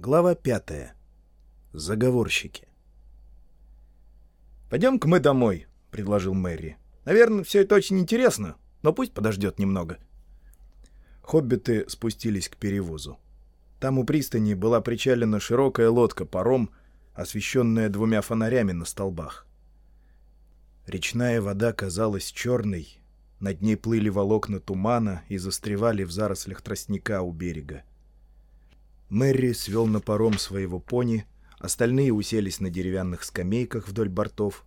Глава пятая. Заговорщики. «Пойдем-ка мы домой», — предложил Мэри. «Наверное, все это очень интересно, но пусть подождет немного». Хоббиты спустились к перевозу. Там у пристани была причалена широкая лодка-паром, освещенная двумя фонарями на столбах. Речная вода казалась черной, над ней плыли волокна тумана и застревали в зарослях тростника у берега. Мэри свел на паром своего пони, остальные уселись на деревянных скамейках вдоль бортов.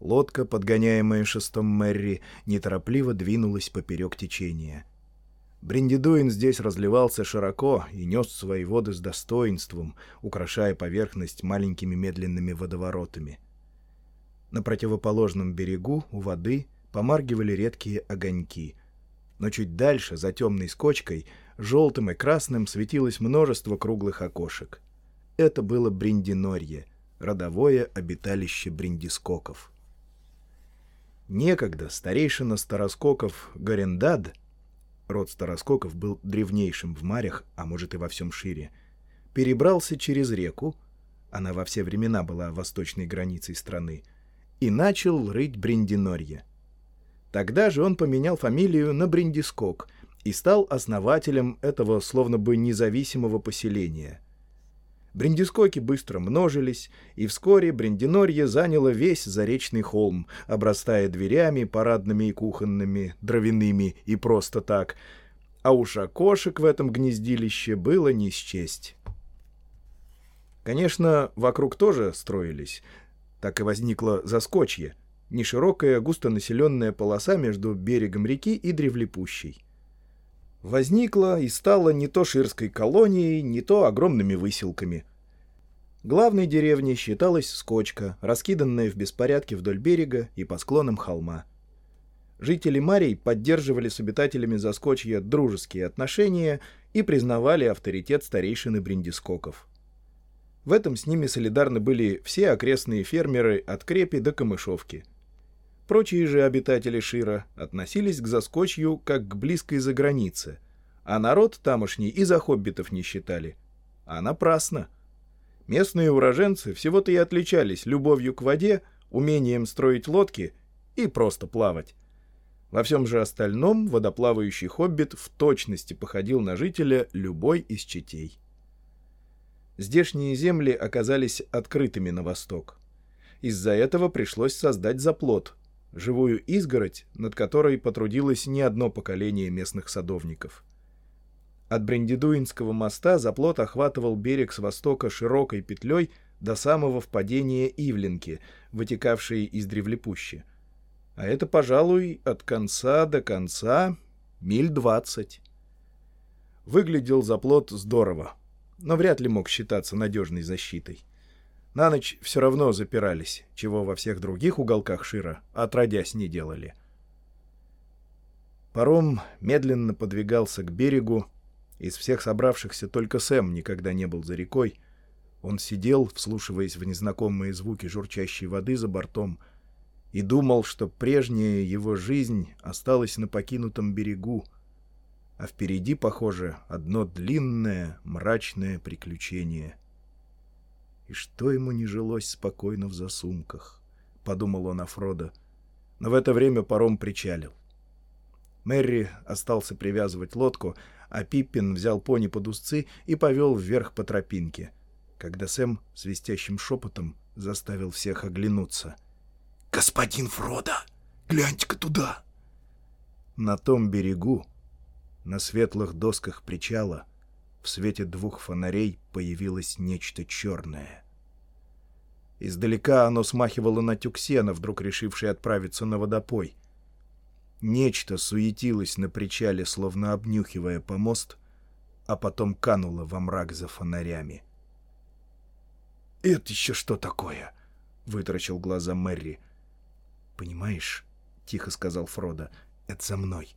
Лодка, подгоняемая шестом Мэри, неторопливо двинулась поперек течения. Бриндидуин здесь разливался широко и нес свои воды с достоинством, украшая поверхность маленькими медленными водоворотами. На противоположном берегу, у воды, помаргивали редкие огоньки. Но чуть дальше, за темной скочкой, желтым и красным светилось множество круглых окошек. Это было Бриндинорье, родовое обиталище бриндискоков. Некогда старейшина староскоков Горендад, род староскоков был древнейшим в марях, а может и во всем шире, перебрался через реку, она во все времена была восточной границей страны, и начал рыть Бриндинорье. Тогда же он поменял фамилию на Бриндискок — и стал основателем этого словно бы независимого поселения. Бриндискоки быстро множились, и вскоре Бриндинорье заняло весь заречный холм, обрастая дверями, парадными и кухонными, дровяными и просто так, а уж окошек в этом гнездилище было не счесть. Конечно, вокруг тоже строились, так и возникло заскочье, неширокая густонаселенная полоса между берегом реки и древлепущей возникла и стала не то ширской колонией, не то огромными выселками. Главной деревней считалась Скочка, раскиданная в беспорядке вдоль берега и по склонам холма. Жители Марий поддерживали с обитателями Заскочья дружеские отношения и признавали авторитет старейшины Бриндискоков. В этом с ними солидарны были все окрестные фермеры от Крепи до Камышовки – Прочие же обитатели Шира относились к заскочью как к близкой загранице, а народ тамошний и за хоббитов не считали. А напрасно. Местные уроженцы всего-то и отличались любовью к воде, умением строить лодки и просто плавать. Во всем же остальном водоплавающий хоббит в точности походил на жителя любой из четей. Здешние земли оказались открытыми на восток. Из-за этого пришлось создать заплот, живую изгородь, над которой потрудилось не одно поколение местных садовников. От Брендидуинского моста заплот охватывал берег с востока широкой петлей до самого впадения Ивленки, вытекавшей из древлепущи. А это, пожалуй, от конца до конца миль двадцать. Выглядел заплот здорово, но вряд ли мог считаться надежной защитой. На ночь все равно запирались, чего во всех других уголках Шира отродясь не делали. Паром медленно подвигался к берегу. Из всех собравшихся только Сэм никогда не был за рекой. Он сидел, вслушиваясь в незнакомые звуки журчащей воды за бортом, и думал, что прежняя его жизнь осталась на покинутом берегу, а впереди, похоже, одно длинное мрачное приключение — и что ему не жилось спокойно в засумках? — подумал он о Фродо. Но в это время паром причалил. Мэри остался привязывать лодку, а Пиппин взял пони под узцы и повел вверх по тропинке, когда Сэм свистящим шепотом заставил всех оглянуться. «Господин Фродо, гляньте-ка туда!» На том берегу, на светлых досках причала, в свете двух фонарей появилось нечто черное. Издалека оно смахивало на тюксена, вдруг решивший отправиться на водопой. Нечто суетилось на причале, словно обнюхивая помост, а потом кануло во мрак за фонарями. «Это еще что такое?» — вытаращил глаза Мэри. «Понимаешь?» — тихо сказал Фродо. «Это за мной.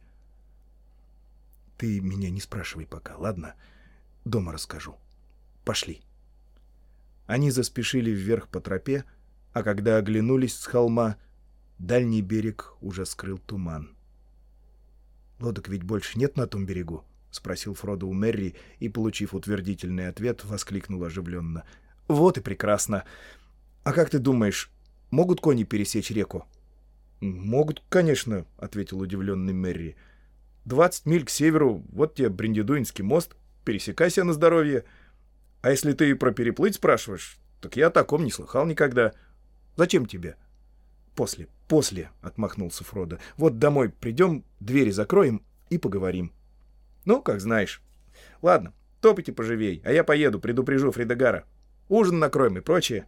Ты меня не спрашивай пока, ладно? Дома расскажу. Пошли». Они заспешили вверх по тропе, а когда оглянулись с холма, дальний берег уже скрыл туман. «Лодок ведь больше нет на том берегу?» — спросил Фродо у Мерри и, получив утвердительный ответ, воскликнул оживленно. «Вот и прекрасно. А как ты думаешь, могут кони пересечь реку?» «Могут, конечно», — ответил удивленный Мерри. «Двадцать миль к северу, вот тебе Бриндидуинский мост, пересекайся на здоровье. А если ты про переплыть спрашиваешь, так я о таком не слыхал никогда. Зачем тебе?» «После, после», — отмахнулся Фродо. «Вот домой придем, двери закроем и поговорим». «Ну, как знаешь. Ладно, топайте поживей, а я поеду, предупрежу Фридегара. Ужин накроем и прочее».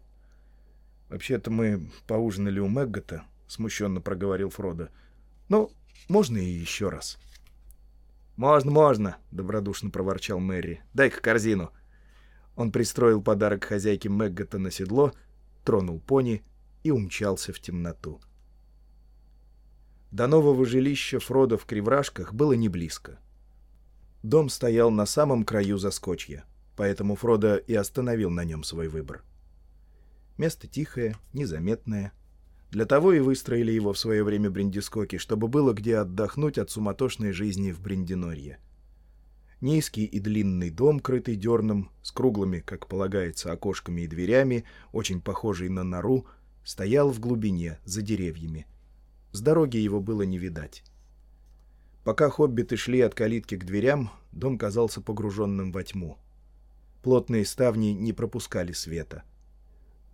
«Вообще-то мы поужинали у Мэггота», — смущенно проговорил Фродо. «Ну, можно и еще раз». «Можно, можно», — добродушно проворчал Мэри. «Дай-ка корзину». Он пристроил подарок хозяйке Мэггота на седло, тронул пони и умчался в темноту. До нового жилища Фрода в Криврашках было не близко. Дом стоял на самом краю заскочья, поэтому Фродо и остановил на нем свой выбор. Место тихое, незаметное. Для того и выстроили его в свое время Бриндискоки, чтобы было где отдохнуть от суматошной жизни в Бриндинорье. Низкий и длинный дом, крытый дерном, с круглыми, как полагается, окошками и дверями, очень похожий на нору, стоял в глубине, за деревьями. С дороги его было не видать. Пока хоббиты шли от калитки к дверям, дом казался погруженным во тьму. Плотные ставни не пропускали света.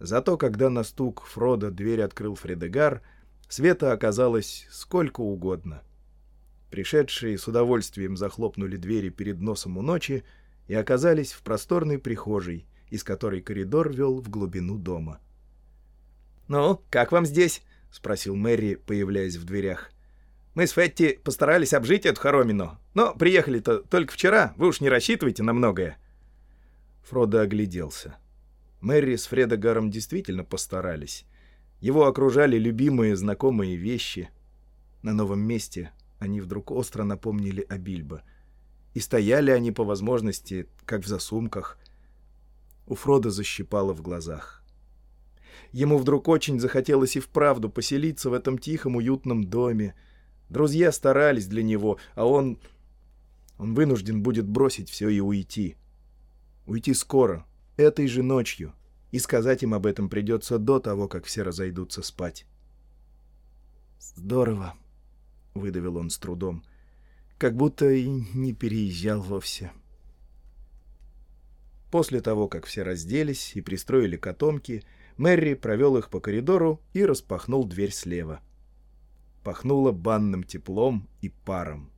Зато когда на стук Фрода дверь открыл Фредегар, света оказалось сколько угодно — Пришедшие с удовольствием захлопнули двери перед носом у ночи и оказались в просторной прихожей, из которой коридор вел в глубину дома. «Ну, как вам здесь?» — спросил Мэри, появляясь в дверях. «Мы с Фетти постарались обжить эту хоромину, но приехали-то только вчера, вы уж не рассчитывайте на многое». Фродо огляделся. Мэри с Фредогаром действительно постарались. Его окружали любимые знакомые вещи. На новом месте они вдруг остро напомнили о Бильбо. И стояли они по возможности, как в засумках. У Фрода защипало в глазах. Ему вдруг очень захотелось и вправду поселиться в этом тихом, уютном доме. Друзья старались для него, а он... Он вынужден будет бросить все и уйти. Уйти скоро, этой же ночью, и сказать им об этом придется до того, как все разойдутся спать. «Здорово», — выдавил он с трудом. «Как будто и не переезжал вовсе». После того, как все разделись и пристроили котомки, Мэри провел их по коридору и распахнул дверь слева. Пахнуло банным теплом и паром.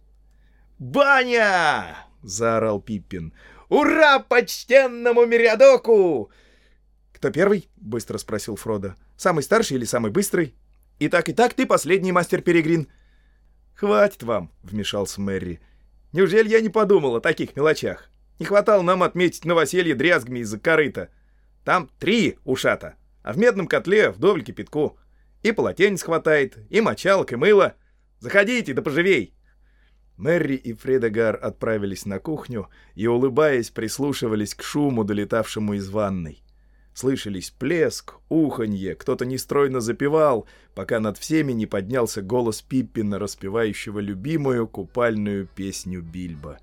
«Баня!» — заорал Пиппин. «Ура почтенному Мириадоку!» «Кто первый?» — быстро спросил Фродо. «Самый старший или самый быстрый?» «И так, и так ты последний мастер Перегрин. «Хватит вам», — вмешался Мэри. «Неужели я не подумал о таких мелочах? Не хватало нам отметить новоселье дрязгами из-за корыта. Там три ушата, а в медном котле вдоволь кипятку. И полотенец хватает, и мочалок, и мыло. Заходите, да поживей!» Мэри и Фредегар отправились на кухню и, улыбаясь, прислушивались к шуму, долетавшему из ванной. Слышались плеск, уханье, кто-то нестройно запевал, пока над всеми не поднялся голос Пиппина, распевающего любимую купальную песню Бильбо.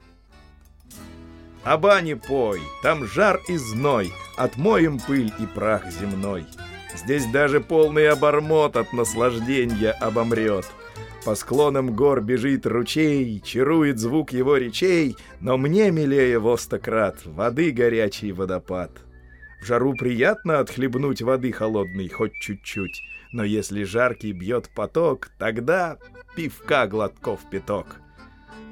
«А бане пой, там жар и зной, отмоем пыль и прах земной. Здесь даже полный обормот от наслаждения обомрет. По склонам гор бежит ручей, чарует звук его речей, но мне милее во стократ воды горячий водопад». В жару приятно отхлебнуть воды холодной хоть чуть-чуть, но если жаркий бьет поток, тогда пивка глотков пяток.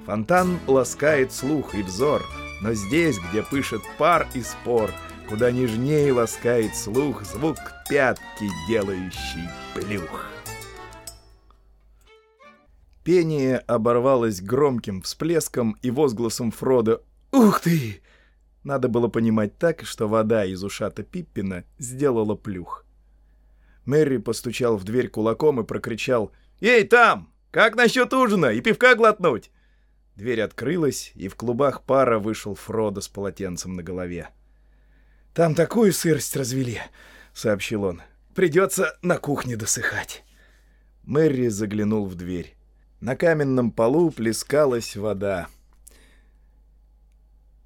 Фонтан ласкает слух и взор, но здесь, где пышет пар и спор, куда нежнее ласкает слух звук пятки, делающий плюх. Пение оборвалось громким всплеском и возгласом Фрода «Ух ты!» Надо было понимать так, что вода из ушата Пиппина сделала плюх. Мэри постучал в дверь кулаком и прокричал «Эй, там! Как насчет ужина и пивка глотнуть?» Дверь открылась, и в клубах пара вышел Фродо с полотенцем на голове. «Там такую сырость развели», — сообщил он. «Придется на кухне досыхать». Мэри заглянул в дверь. На каменном полу плескалась вода.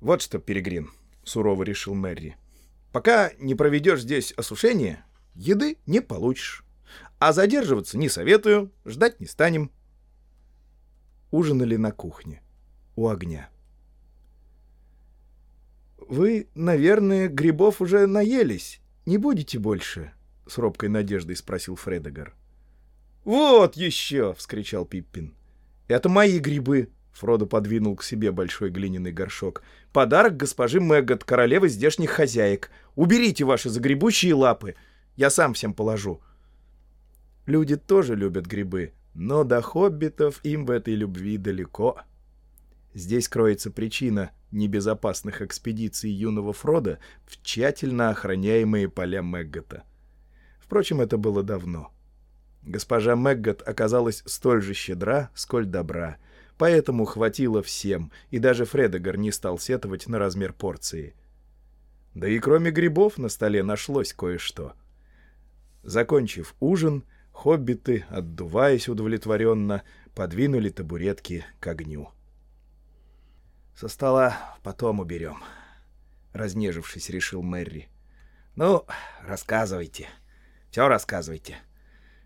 «Вот что, Перегрин», — сурово решил Мэри. «Пока не проведешь здесь осушение, еды не получишь. А задерживаться не советую, ждать не станем». Ужинали на кухне, у огня. «Вы, наверное, грибов уже наелись. Не будете больше?» — с робкой надеждой спросил Фредегар. «Вот еще!» — вскричал Пиппин. «Это мои грибы!» — Фродо подвинул к себе большой глиняный горшок. «Подарок госпожи Мэггот, королевы здешних хозяек. Уберите ваши загребущие лапы. Я сам всем положу». Люди тоже любят грибы, но до хоббитов им в этой любви далеко. Здесь кроется причина небезопасных экспедиций юного Фрода в тщательно охраняемые поля Мэггота. Впрочем, это было давно. Госпожа Мэггот оказалась столь же щедра, сколь добра, поэтому хватило всем, и даже Фредегар не стал сетовать на размер порции. Да и кроме грибов на столе нашлось кое-что. Закончив ужин, хоббиты, отдуваясь удовлетворенно, подвинули табуретки к огню. «Со стола потом уберем», — разнежившись, решил Мэри. «Ну, рассказывайте. Все рассказывайте.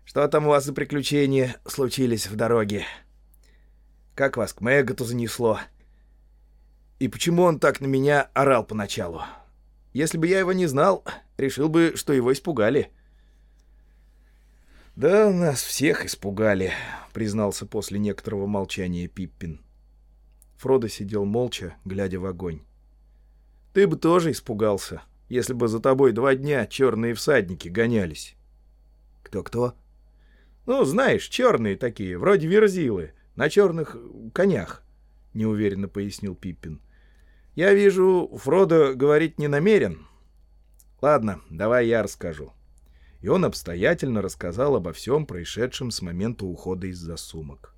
Что там у вас за приключения случились в дороге? Как вас к Мэгготу занесло? И почему он так на меня орал поначалу? Если бы я его не знал, решил бы, что его испугали». «Да нас всех испугали», — признался после некоторого молчания Пиппин. Фродо сидел молча, глядя в огонь. «Ты бы тоже испугался, если бы за тобой два дня черные всадники гонялись». «Кто-кто?» «Ну, знаешь, черные такие, вроде верзилы, на черных конях», — неуверенно пояснил Пиппин. «Я вижу, Фродо говорить не намерен. Ладно, давай я расскажу». И он обстоятельно рассказал обо всем происшедшем с момента ухода из-за сумок.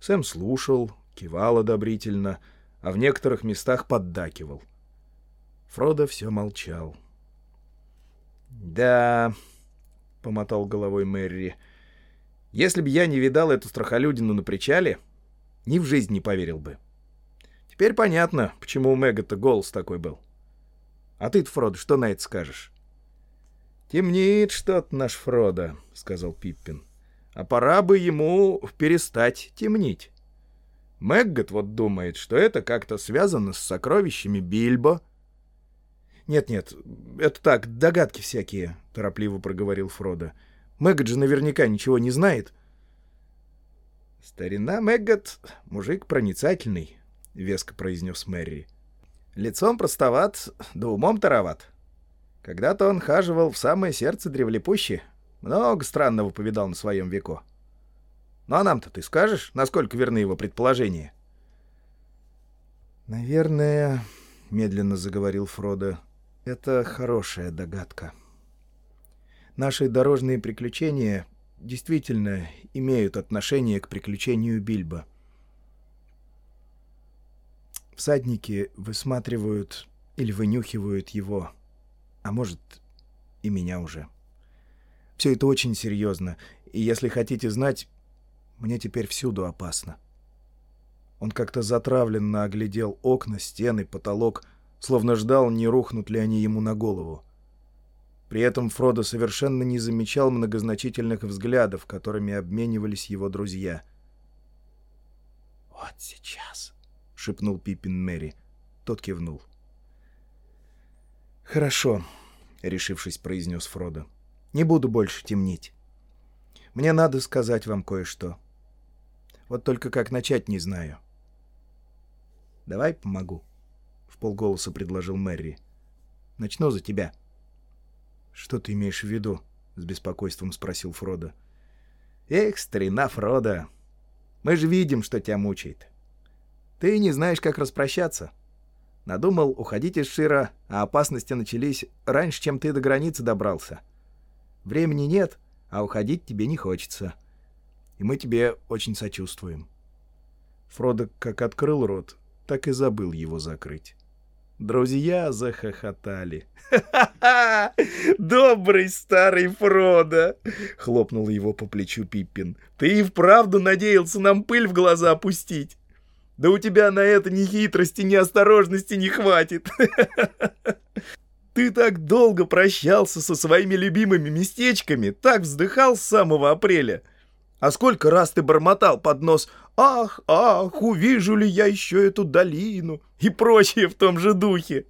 Сэм слушал, кивал одобрительно, а в некоторых местах поддакивал. Фродо все молчал. «Да...» — помотал головой Мэри. «Если бы я не видал эту страхолюдину на причале, ни в жизнь не поверил бы. Теперь понятно, почему у Мега-то голос такой был. А ты-то, Фродо, что на это скажешь?» «Темнеет что-то наш Фродо», — сказал Пиппин. «А пора бы ему перестать темнить». Мэггот вот думает, что это как-то связано с сокровищами Бильбо. «Нет-нет, это так, догадки всякие», — торопливо проговорил Фродо. «Мэггот же наверняка ничего не знает». «Старина Мэггот — мужик проницательный», — веско произнес Мэри. «Лицом простоват, да умом тароват. Когда-то он хаживал в самое сердце древлепущи, много странного повидал на своем веку. Ну а нам-то ты скажешь, насколько верны его предположения? «Наверное, — медленно заговорил Фродо, — это хорошая догадка. Наши дорожные приключения действительно имеют отношение к приключению Бильбо. Всадники высматривают или вынюхивают его, а может, и меня уже. Все это очень серьезно, и если хотите знать, мне теперь всюду опасно. Он как-то затравленно оглядел окна, стены, потолок, словно ждал, не рухнут ли они ему на голову. При этом Фродо совершенно не замечал многозначительных взглядов, которыми обменивались его друзья. «Вот сейчас», — шепнул Пиппин Мэри. Тот кивнул. «Хорошо», — решившись, произнес Фродо. «Не буду больше темнить. Мне надо сказать вам кое-что». Вот только как начать не знаю. «Давай помогу», — в полголоса предложил Мэри. «Начну за тебя». «Что ты имеешь в виду?» — с беспокойством спросил Фродо. «Эх, старина Фродо, мы же видим, что тебя мучает. Ты не знаешь, как распрощаться. Надумал уходить из Шира, а опасности начались раньше, чем ты до границы добрался. Времени нет, а уходить тебе не хочется» и мы тебе очень сочувствуем». Фродо как открыл рот, так и забыл его закрыть. Друзья захохотали. «Ха-ха-ха! Добрый старый Фродо!» — хлопнул его по плечу Пиппин. «Ты и вправду надеялся нам пыль в глаза опустить? Да у тебя на это ни хитрости, ни осторожности не хватит. Ты так долго прощался со своими любимыми местечками, так вздыхал с самого апреля. А сколько раз ты бормотал под нос «Ах, ах, увижу ли я еще эту долину?» и прочее в том же духе.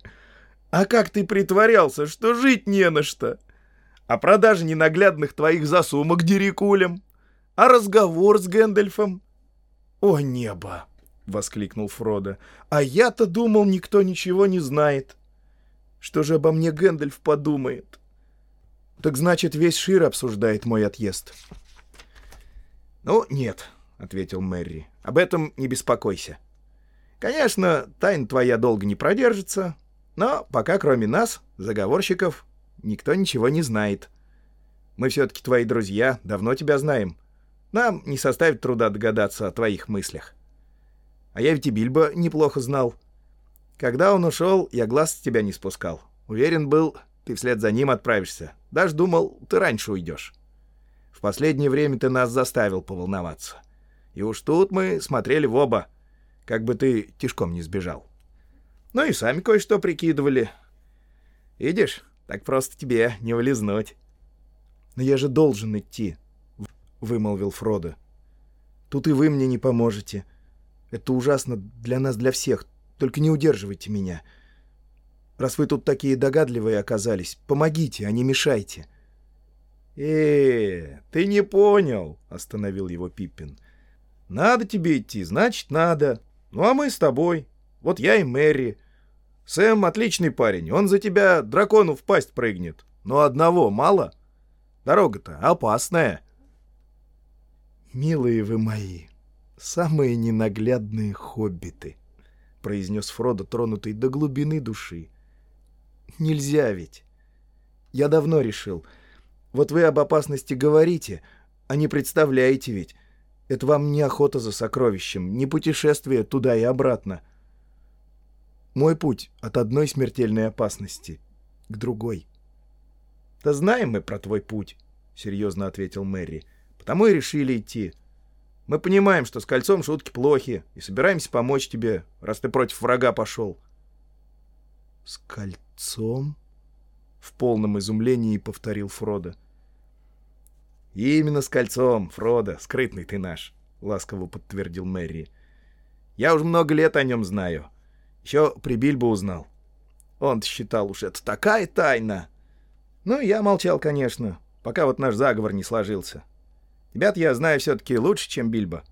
А как ты притворялся, что жить не на что? А продажа ненаглядных твоих засумок дирикулем? А разговор с Гэндальфом? О, небо! — воскликнул Фродо. «А я-то думал, никто ничего не знает. Что же обо мне Гэндальф подумает?» «Так значит, весь Шир обсуждает мой отъезд». «Ну, нет», — ответил Мэри. «Об этом не беспокойся. Конечно, тайна твоя долго не продержится, но пока кроме нас, заговорщиков, никто ничего не знает. Мы все-таки твои друзья, давно тебя знаем. Нам не составит труда догадаться о твоих мыслях. А я ведь и Бильбо неплохо знал. Когда он ушел, я глаз с тебя не спускал. Уверен был, ты вслед за ним отправишься. Даже думал, ты раньше уйдешь. В последнее время ты нас заставил поволноваться. И уж тут мы смотрели в оба, как бы ты тишком не сбежал. Ну и сами кое-что прикидывали. Видишь, так просто тебе не вылезнуть. — Но я же должен идти, — вымолвил Фродо. — Тут и вы мне не поможете. — это ужасно для нас, для всех. Только не удерживайте меня. Раз вы тут такие догадливые оказались, помогите, а не мешайте. «Э, ты не понял», — остановил его Пиппин. «Надо тебе идти, значит, надо. Ну, а мы с тобой. Вот я и Мэри. Сэм отличный парень, он за тебя дракону в пасть прыгнет. Но одного мало. Дорога-то опасная». «Милые вы мои», самые ненаглядные хоббиты», — произнес Фродо, тронутый до глубины души. «Нельзя ведь. Я давно решил. Вот вы об опасности говорите, а не представляете ведь. Это вам не охота за сокровищем, не путешествие туда и обратно. Мой путь от одной смертельной опасности к другой». «Да знаем мы про твой путь», — серьезно ответил Мэри. «Потому и решили идти». Мы понимаем, что с кольцом шутки плохи, и собираемся помочь тебе, раз ты против врага пошел. — С кольцом? — в полном изумлении повторил Фродо. — Именно с кольцом, Фродо, скрытный ты наш, — ласково подтвердил Мэри. — Я уже много лет о нем знаю. Еще при Бильбо узнал. он считал уж это такая тайна. Ну, я молчал, конечно, пока вот наш заговор не сложился. — Тебя-то я знаю все-таки лучше, чем Бильбо.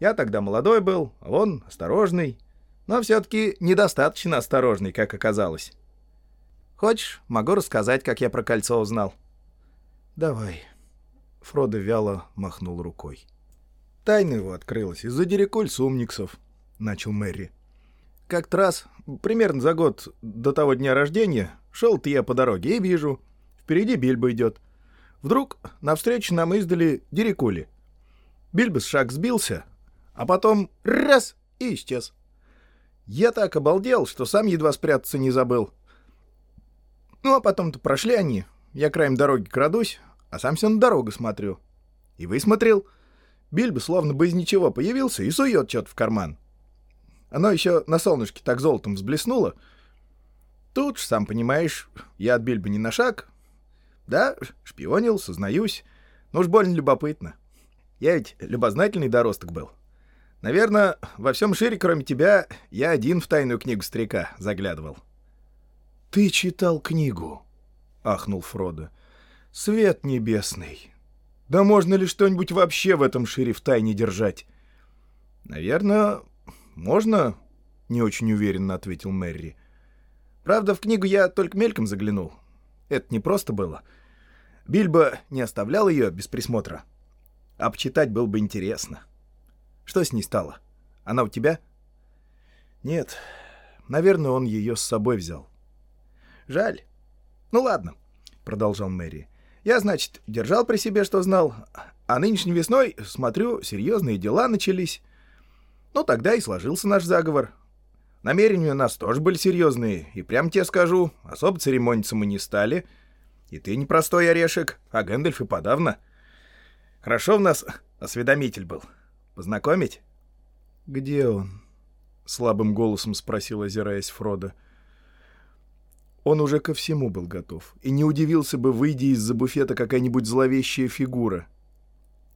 Я тогда молодой был, а он осторожный, но все-таки недостаточно осторожный, как оказалось. Хочешь, могу рассказать, как я про кольцо узнал? Давай. Фродо вяло махнул рукой. Тайна его открылась из-за дереколь сумниксов, начал Мэри. Как-то раз, примерно за год до того дня рождения, шел-то я по дороге и вижу, впереди Бильбо идет — Вдруг навстречу нам издали Дерикули. Бильбус шаг сбился, а потом раз — и исчез. Я так обалдел, что сам едва спрятаться не забыл. Ну, а потом-то прошли они. Я краем дороги крадусь, а сам все на дорогу смотрю. И высмотрел. Бильбо словно бы из ничего появился и сует что-то в карман. Оно еще на солнышке так золотом взблеснуло. Тут, сам понимаешь, я от Бильбо не на шаг, да, шпионил, сознаюсь, но уж больно любопытно. Я ведь любознательный доросток был. Наверное, во всем шире, кроме тебя, я один в тайную книгу старика заглядывал. — Ты читал книгу? — ахнул Фродо. — Свет небесный! Да можно ли что-нибудь вообще в этом шире в тайне держать? — Наверное, можно, — не очень уверенно ответил Мэри. — Правда, в книгу я только мельком заглянул. Это не просто было. Бильбо не оставлял ее без присмотра. Обчитать было бы интересно. Что с ней стало? Она у тебя? Нет. Наверное, он ее с собой взял. Жаль. Ну ладно, продолжал Мэри. Я, значит, держал при себе, что знал. А нынешней весной, смотрю, серьезные дела начались. Ну, тогда и сложился наш заговор. Намерения у нас тоже были серьезные, и прям тебе скажу, особо церемониться мы не стали. И ты не простой орешек, а Гэндальф и подавно. Хорошо у нас осведомитель был. Познакомить? — Где он? —— слабым голосом спросил, озираясь Фродо. Он уже ко всему был готов, и не удивился бы, выйдя из-за буфета какая-нибудь зловещая фигура.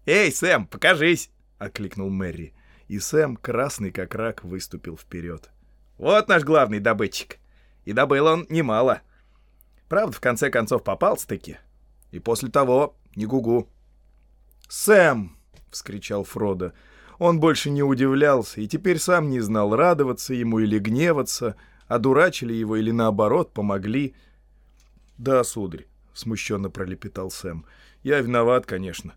«Эй, Сэм, покажись!» — окликнул Мэри, и Сэм, красный как рак, выступил вперед. «Вот наш главный добытчик. И добыл он немало. Правда, в конце концов попался-таки. И после того не гугу». «Сэм!» — вскричал Фродо. Он больше не удивлялся и теперь сам не знал, радоваться ему или гневаться, одурачили его или, наоборот, помогли. «Да, сударь», — смущенно пролепетал Сэм, — «я виноват, конечно.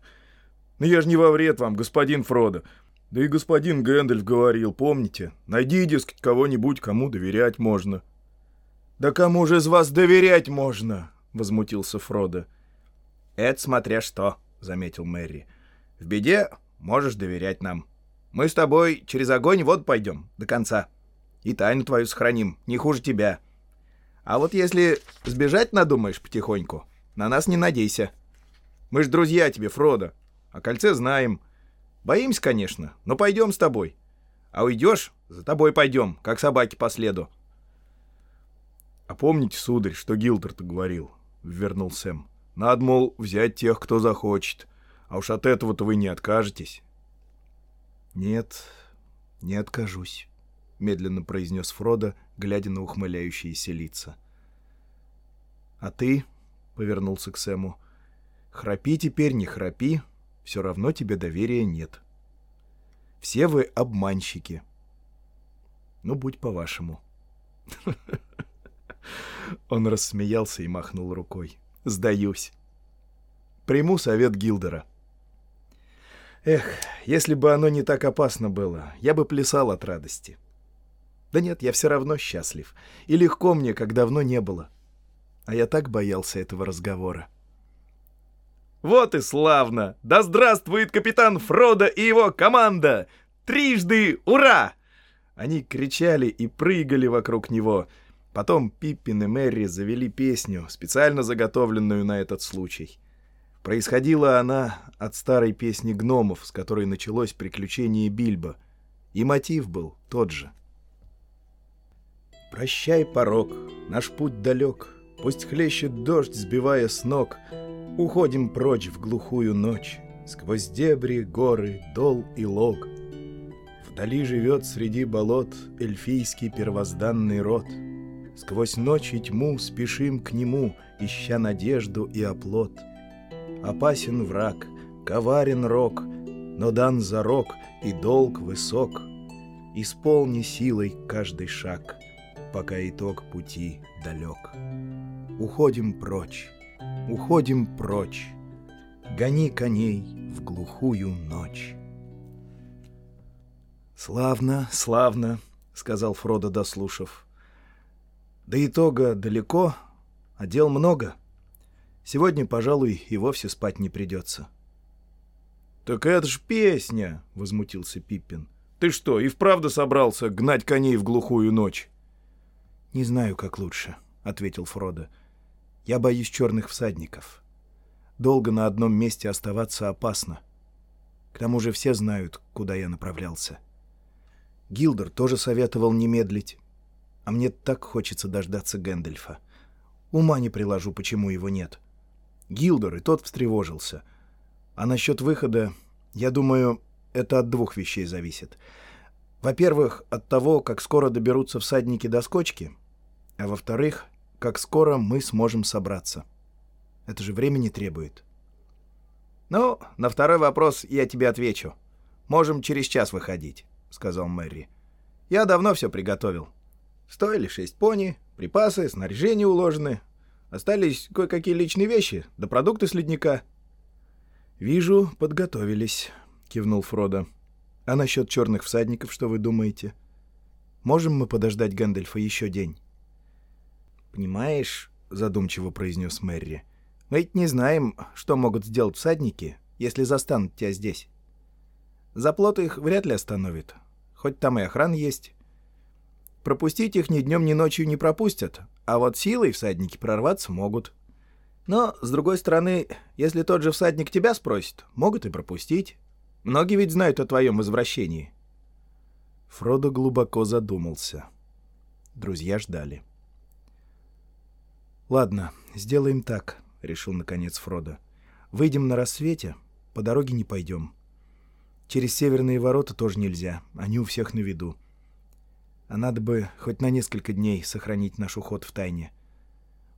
Но я же не во вред вам, господин Фродо. Да и господин Гэндальф говорил, помните, найди, дескать, кого-нибудь, кому доверять можно». «Да кому же из вас доверять можно?» — возмутился Фродо. «Это смотря что», — заметил Мэри. «В беде можешь доверять нам. Мы с тобой через огонь вот пойдем до конца. И тайну твою сохраним, не хуже тебя. А вот если сбежать надумаешь потихоньку, на нас не надейся. Мы ж друзья тебе, Фродо. О кольце знаем. Боимся, конечно, но пойдем с тобой. А уйдешь, за тобой пойдем, как собаки по следу. — А помните, сударь, что Гилдерт говорил? — вернул Сэм. — Надо, мол, взять тех, кто захочет. А уж от этого-то вы не откажетесь. — Нет, не откажусь, — медленно произнес Фродо, глядя на ухмыляющиеся лица. — А ты, — повернулся к Сэму, — храпи теперь, не храпи, все равно тебе доверия нет. Все вы обманщики. Ну, будь по-вашему. Он рассмеялся и махнул рукой. Сдаюсь. Приму совет Гилдера. Эх, если бы оно не так опасно было, я бы плясал от радости. Да нет, я все равно счастлив. И легко мне, как давно не было. А я так боялся этого разговора. «Вот и славно! Да здравствует капитан Фродо и его команда! Трижды ура!» Они кричали и прыгали вокруг него. Потом Пиппин и Мэри завели песню, специально заготовленную на этот случай. Происходила она от старой песни гномов, с которой началось приключение Бильбо, и мотив был тот же. «Прощай, порог, наш путь далек, пусть хлещет дождь, сбивая с ног, уходим прочь в глухую ночь, сквозь дебри, горы, дол и лог. Вдали живет среди болот эльфийский первозданный род. Сквозь ночь и тьму спешим к нему, ища надежду и оплот — Опасен враг, коварен рок, но дан зарок и долг высок. Исполни силой каждый шаг, пока итог пути далек. Уходим прочь, уходим прочь, гони коней в глухую ночь. «Славно, славно», — сказал Фродо, дослушав. «До итога далеко, а дел много. Сегодня, пожалуй, и вовсе спать не придется. «Так это ж песня!» — возмутился Пиппин. «Ты что, и вправду собрался гнать коней в глухую ночь?» «Не знаю, как лучше», — ответил Фродо. «Я боюсь черных всадников. Долго на одном месте оставаться опасно. К тому же все знают, куда я направлялся. Гилдер тоже советовал не медлить. А мне так хочется дождаться Гэндальфа. Ума не приложу, почему его нет». Гилдер, и тот встревожился. А насчет выхода, я думаю, это от двух вещей зависит. Во-первых, от того, как скоро доберутся всадники до скочки, а во-вторых, как скоро мы сможем собраться. Это же времени требует. «Ну, на второй вопрос я тебе отвечу. Можем через час выходить», — сказал Мэри. «Я давно все приготовил. Стоили шесть пони, припасы, снаряжение уложены, Остались кое-какие личные вещи, да продукты с ледника». «Вижу, подготовились», — кивнул Фродо. «А насчет черных всадников что вы думаете? Можем мы подождать Гэндальфа еще день?» «Понимаешь», — задумчиво произнес Мэри, — «мы ведь не знаем, что могут сделать всадники, если застанут тебя здесь. Заплот их вряд ли остановит, хоть там и охрана есть. Пропустить их ни днем, ни ночью не пропустят, а вот силой всадники прорваться могут. Но, с другой стороны, если тот же всадник тебя спросит, могут и пропустить. Многие ведь знают о твоем возвращении. Фродо глубоко задумался. Друзья ждали. «Ладно, сделаем так», — решил наконец Фродо. «Выйдем на рассвете, по дороге не пойдем. Через северные ворота тоже нельзя, они у всех на виду. А надо бы хоть на несколько дней сохранить наш уход в тайне.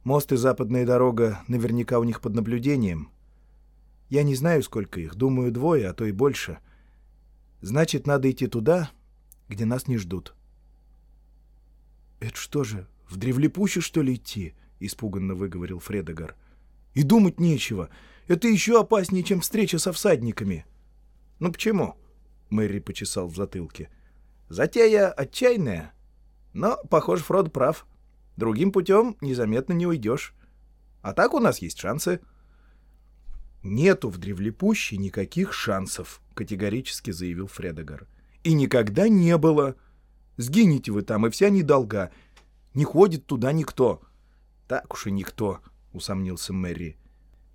Мост и западная дорога наверняка у них под наблюдением. Я не знаю, сколько их, думаю, двое, а то и больше. Значит, надо идти туда, где нас не ждут». «Это что же, в древлепуще, что ли, идти?» — испуганно выговорил Фредегар. «И думать нечего. Это еще опаснее, чем встреча со всадниками». «Ну почему?» — Мэри почесал в затылке. «Затея отчаянная. Но, похоже, Фрод прав. Другим путем незаметно не уйдешь. А так у нас есть шансы». «Нету в древлепуще никаких шансов», — категорически заявил Фредегар. «И никогда не было. Сгинете вы там, и вся недолга. Не ходит туда никто». «Так уж и никто», — усомнился Мэри.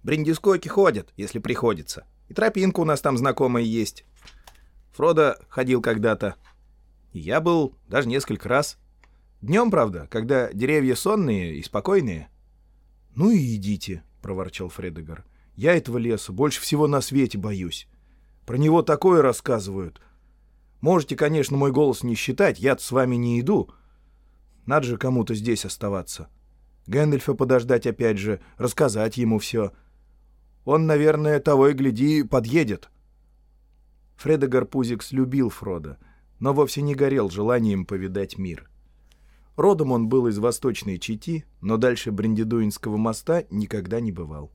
«Бриндискоки ходят, если приходится. И тропинка у нас там знакомая есть. Фродо ходил когда-то. И я был даже несколько раз. Днем, правда, когда деревья сонные и спокойные». «Ну и идите», — проворчал Фредегар. «Я этого леса больше всего на свете боюсь. Про него такое рассказывают. Можете, конечно, мой голос не считать, я с вами не иду. Надо же кому-то здесь оставаться. Гэндальфа подождать опять же, рассказать ему все. Он, наверное, того и гляди, подъедет». Фредегар Пузикс любил Фрода, но вовсе не горел желанием повидать мир. Родом он был из восточной Чити, но дальше Брендидуинского моста никогда не бывал.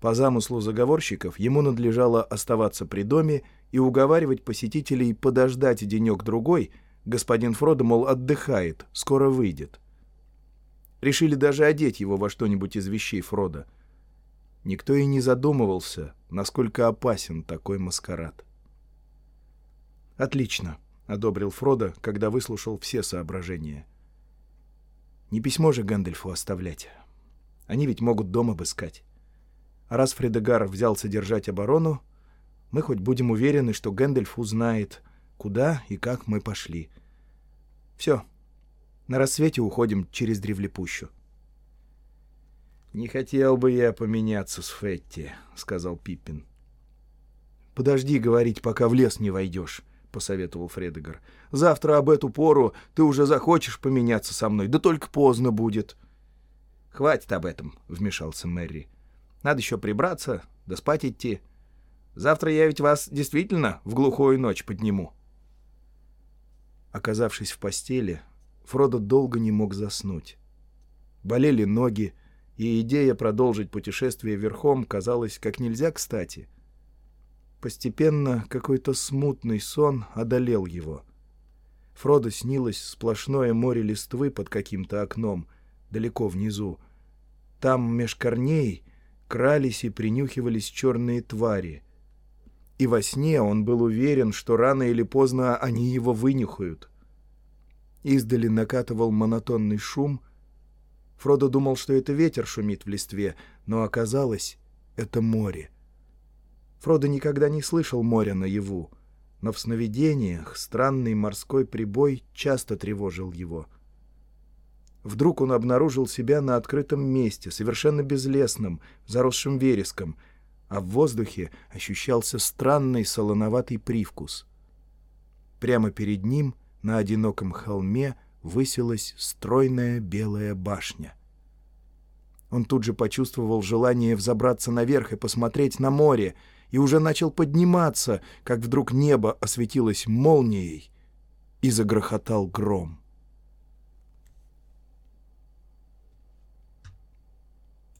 По замыслу заговорщиков ему надлежало оставаться при доме и уговаривать посетителей подождать денек-другой, господин Фродо, мол, отдыхает, скоро выйдет. Решили даже одеть его во что-нибудь из вещей Фрода. Никто и не задумывался, насколько опасен такой маскарад. «Отлично», — одобрил Фродо, когда выслушал все соображения. «Не письмо же Гэндальфу оставлять. Они ведь могут дом обыскать. А раз Фредегар взялся держать оборону, мы хоть будем уверены, что Гэндальф узнает, куда и как мы пошли. Все, на рассвете уходим через Древлепущу». «Не хотел бы я поменяться с Фетти», — сказал Пиппин. «Подожди говорить, пока в лес не войдешь», — посоветовал Фредегар. «Завтра об эту пору ты уже захочешь поменяться со мной, да только поздно будет». «Хватит об этом», — вмешался Мэри. «Надо еще прибраться, да спать идти. Завтра я ведь вас действительно в глухую ночь подниму». Оказавшись в постели, Фродо долго не мог заснуть. Болели ноги, и идея продолжить путешествие верхом казалась как нельзя кстати. Постепенно какой-то смутный сон одолел его. Фродо снилось сплошное море листвы под каким-то окном, далеко внизу. Там, меж корней, крались и принюхивались черные твари. И во сне он был уверен, что рано или поздно они его вынюхают. Издали накатывал монотонный шум — Фродо думал, что это ветер шумит в листве, но оказалось, это море. Фродо никогда не слышал моря наяву, но в сновидениях странный морской прибой часто тревожил его. Вдруг он обнаружил себя на открытом месте, совершенно безлесном, заросшим вереском, а в воздухе ощущался странный солоноватый привкус. Прямо перед ним, на одиноком холме, высилась стройная белая башня. Он тут же почувствовал желание взобраться наверх и посмотреть на море, и уже начал подниматься, как вдруг небо осветилось молнией и загрохотал гром.